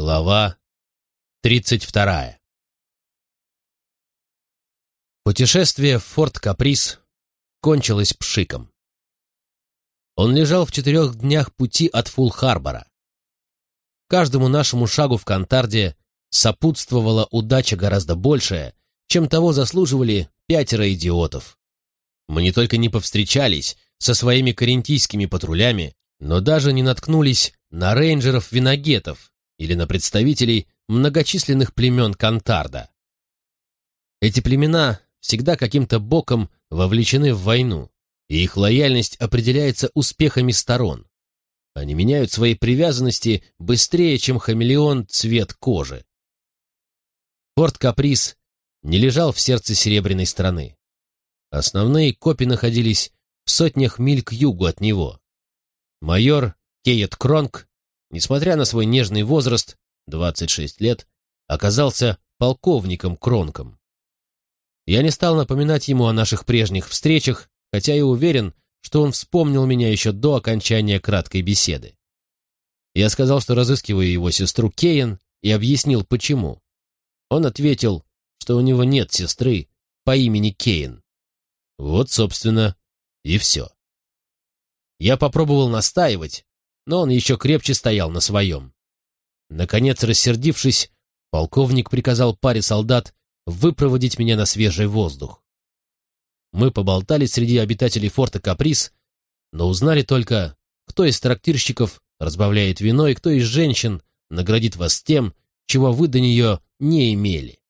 Глава 32. Путешествие в форт Каприз кончилось пшиком. Он лежал в четырех днях пути от Фулл-Харбора. Каждому нашему шагу в Кантарде сопутствовала удача гораздо большая, чем того заслуживали пятеро идиотов. Мы не только не повстречались со своими карентийскими патрулями, но даже не наткнулись на рейнджеров-виногетов, или на представителей многочисленных племен Кантарда. Эти племена всегда каким-то боком вовлечены в войну, и их лояльность определяется успехами сторон. Они меняют свои привязанности быстрее, чем хамелеон цвет кожи. Порт Каприз не лежал в сердце Серебряной страны. Основные копи находились в сотнях миль к югу от него. Майор Кейет Кронг несмотря на свой нежный возраст, 26 лет, оказался полковником Кронком. Я не стал напоминать ему о наших прежних встречах, хотя и уверен, что он вспомнил меня еще до окончания краткой беседы. Я сказал, что разыскиваю его сестру Кейн, и объяснил, почему. Он ответил, что у него нет сестры по имени Кейн. Вот, собственно, и все. Я попробовал настаивать, но он еще крепче стоял на своем. Наконец, рассердившись, полковник приказал паре солдат выпроводить меня на свежий воздух. Мы поболтали среди обитателей форта Каприз, но узнали только, кто из трактирщиков разбавляет вино и кто из женщин наградит вас тем, чего вы до нее не имели.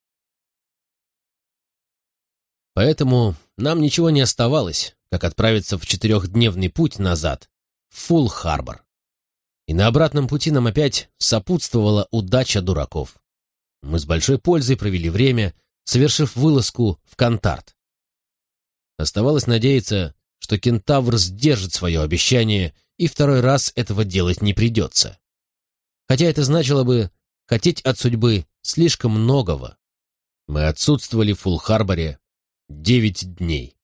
Поэтому нам ничего не оставалось, как отправиться в четырехдневный путь назад, в Фулл-Харбор. И на обратном пути нам опять сопутствовала удача дураков. Мы с большой пользой провели время, совершив вылазку в Кантарт. Оставалось надеяться, что кентавр сдержит свое обещание, и второй раз этого делать не придется. Хотя это значило бы хотеть от судьбы слишком многого. Мы отсутствовали в Фулл-Харборе девять дней.